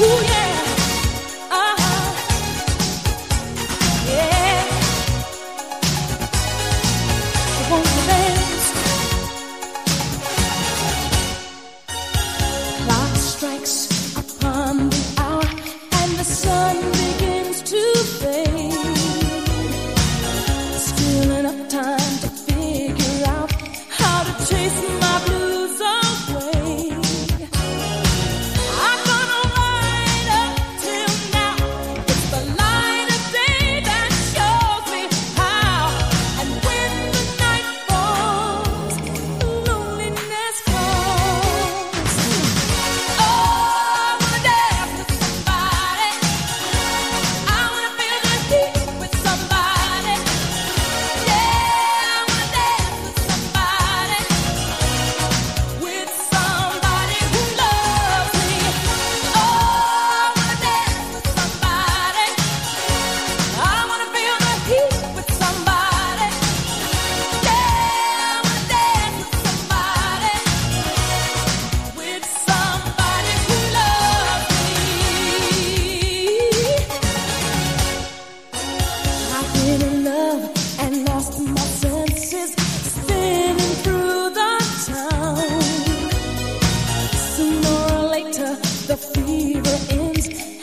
Who Music.